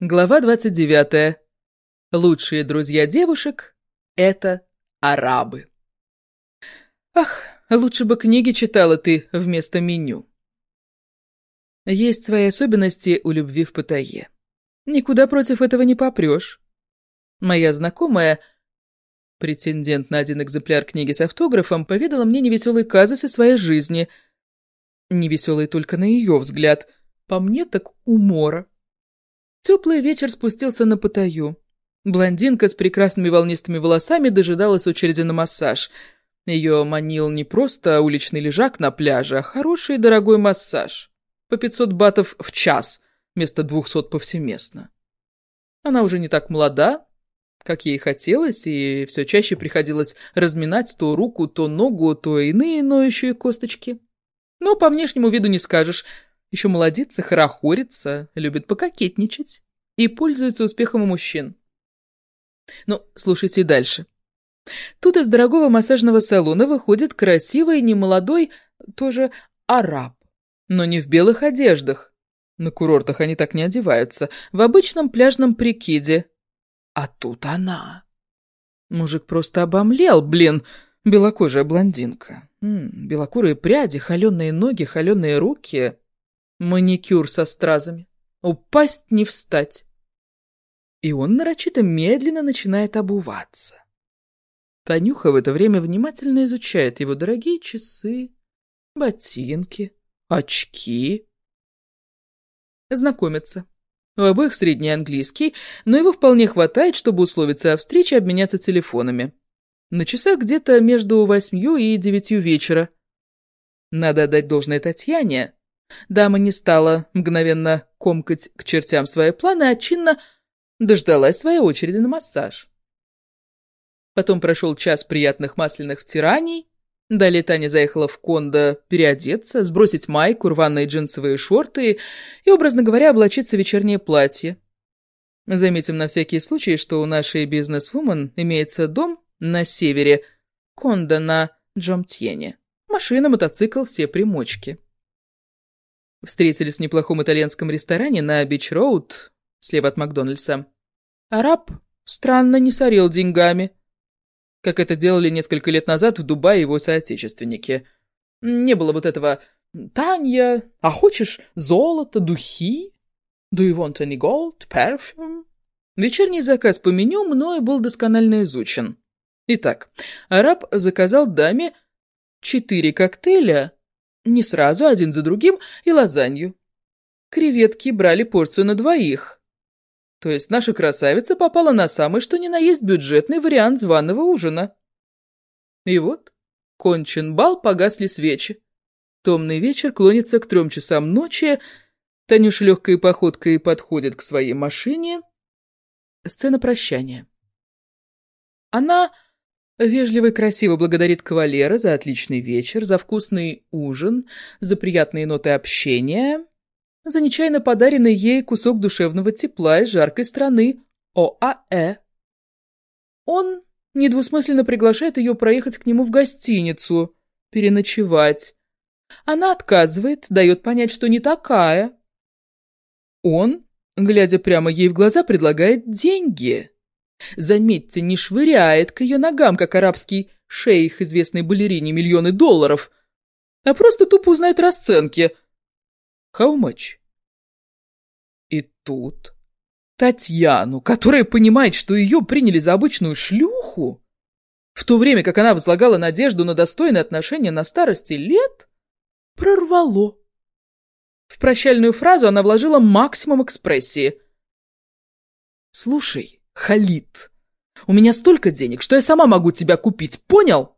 Глава 29. Лучшие друзья девушек — это арабы. Ах, лучше бы книги читала ты вместо меню. Есть свои особенности у любви в Паттайе. Никуда против этого не попрешь. Моя знакомая, претендент на один экземпляр книги с автографом, поведала мне невеселый казус из своей жизни. Невеселый только на ее взгляд. По мне так умора. Теплый вечер спустился на Паттайю. Блондинка с прекрасными волнистыми волосами дожидалась очереди на массаж. Ее манил не просто уличный лежак на пляже, а хороший и дорогой массаж. По 500 батов в час, вместо 200 повсеместно. Она уже не так молода, как ей хотелось, и все чаще приходилось разминать то руку, то ногу, то иные ноющие косточки. Но по внешнему виду не скажешь – еще молодится, хорохорится, любит пококетничать и пользуется успехом у мужчин. Ну, слушайте дальше. Тут из дорогого массажного салона выходит красивый, немолодой, тоже араб. Но не в белых одеждах. На курортах они так не одеваются. В обычном пляжном прикиде. А тут она. Мужик просто обомлел, блин. Белокожая блондинка. М -м, белокурые пряди, холеные ноги, холеные руки. Маникюр со стразами. Упасть не встать. И он нарочито медленно начинает обуваться. Танюха в это время внимательно изучает его дорогие часы, ботинки, очки. Знакомятся. У обоих средний английский, но его вполне хватает, чтобы условиться о встрече и обменяться телефонами. На часах где-то между восьмью и девятью вечера. Надо отдать должное Татьяне. Дама не стала мгновенно комкать к чертям свои планы, а чинно дождалась своей очереди на массаж. Потом прошел час приятных масляных втираний. Далее Таня заехала в кондо переодеться, сбросить майку, рваные джинсовые шорты и, образно говоря, облачиться в вечернее платье. Заметим на всякий случай, что у нашей бизнес-вумен имеется дом на севере, кондо на Джомтьене. Машина, мотоцикл, все примочки. Встретились в неплохом итальянском ресторане на Бич-Роуд, слева от Макдональдса. Араб странно не сорил деньгами, как это делали несколько лет назад в Дубае его соотечественники. Не было вот этого «Таня, а хочешь золото, духи? Do you want any gold, perfume?» Вечерний заказ по меню мною был досконально изучен. Итак, араб заказал даме четыре коктейля не сразу, один за другим, и лазанью. Креветки брали порцию на двоих. То есть наша красавица попала на самый что ни на есть бюджетный вариант званого ужина. И вот, кончен бал, погасли свечи. Томный вечер клонится к трем часам ночи, Танюша легкой походкой подходит к своей машине. Сцена прощания. Она Вежливо и красиво благодарит кавалера за отличный вечер, за вкусный ужин, за приятные ноты общения, за нечаянно подаренный ей кусок душевного тепла из жаркой страны ОАЭ. Он недвусмысленно приглашает ее проехать к нему в гостиницу, переночевать. Она отказывает, дает понять, что не такая. Он, глядя прямо ей в глаза, предлагает деньги. Заметьте, не швыряет к ее ногам, как арабский шейх известной балерине, миллионы долларов, а просто тупо узнает расценки. How much? И тут Татьяну, которая понимает, что ее приняли за обычную шлюху, в то время как она возлагала надежду на достойное отношение на старости лет, прорвало. В прощальную фразу она вложила максимум экспрессии. «Слушай, Халид, у меня столько денег, что я сама могу тебя купить, понял?»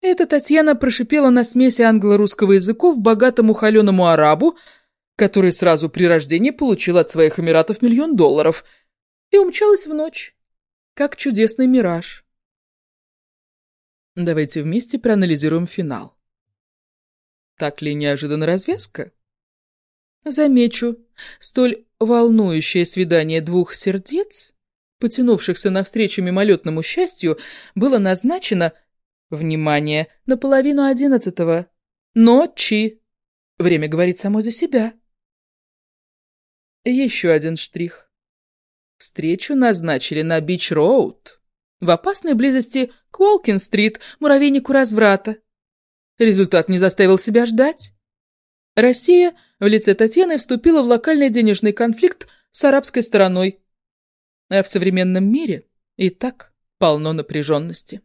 Это Татьяна прошипела на смеси англо-русского языков богатому холеному арабу, который сразу при рождении получил от своих эмиратов миллион долларов, и умчалась в ночь, как чудесный мираж. Давайте вместе проанализируем финал. Так ли неожиданно развязка? Замечу, столь волнующее свидание двух сердец потянувшихся навстречу мимолетному счастью, было назначено, внимание, на половину одиннадцатого. Ночи. Время говорит само за себя. Еще один штрих. Встречу назначили на Бич-Роуд, в опасной близости к Уолкин-стрит, муравейнику разврата. Результат не заставил себя ждать. Россия в лице Татьяны вступила в локальный денежный конфликт с арабской стороной. А в современном мире и так полно напряженности.